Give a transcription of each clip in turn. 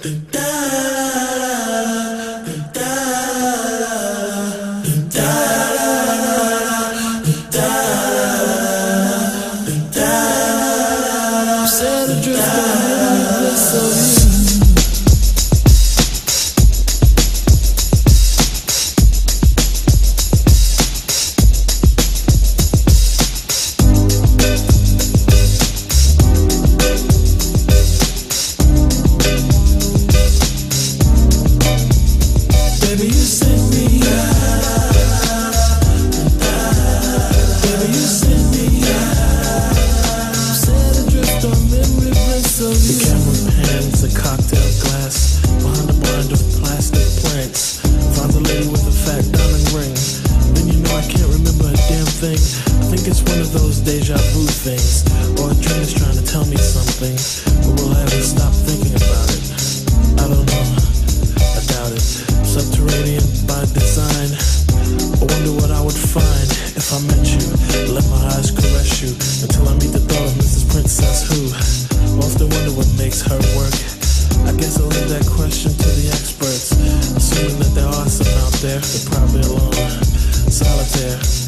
Set deja vu things. Or a dream is trying to tell me something. But will I ever stop thinking about it? I don't know. I doubt it. Subterranean by design. I wonder what I would find if I met you. Let my eyes caress you until I meet the thought of Mrs. Princess who. Often wonder what makes her work. I guess I'll leave that question to the experts. Assuming that there are some out there, they're probably alone. Solitaire.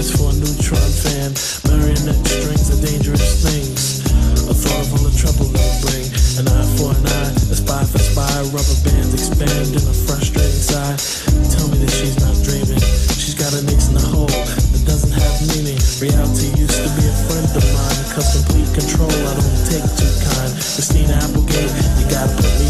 dance for a neutron fan. Marionette strings are dangerous things. A thought of all the trouble they bring. An eye for an eye, a spy for spy. Rubber bands expand in a frustrating sigh. Tell me that she's not dreaming. She's got an ace in the hole that doesn't have meaning. Reality used to be a friend of mine. Cause complete control I don't take too kind. Christina Applegate, you gotta put me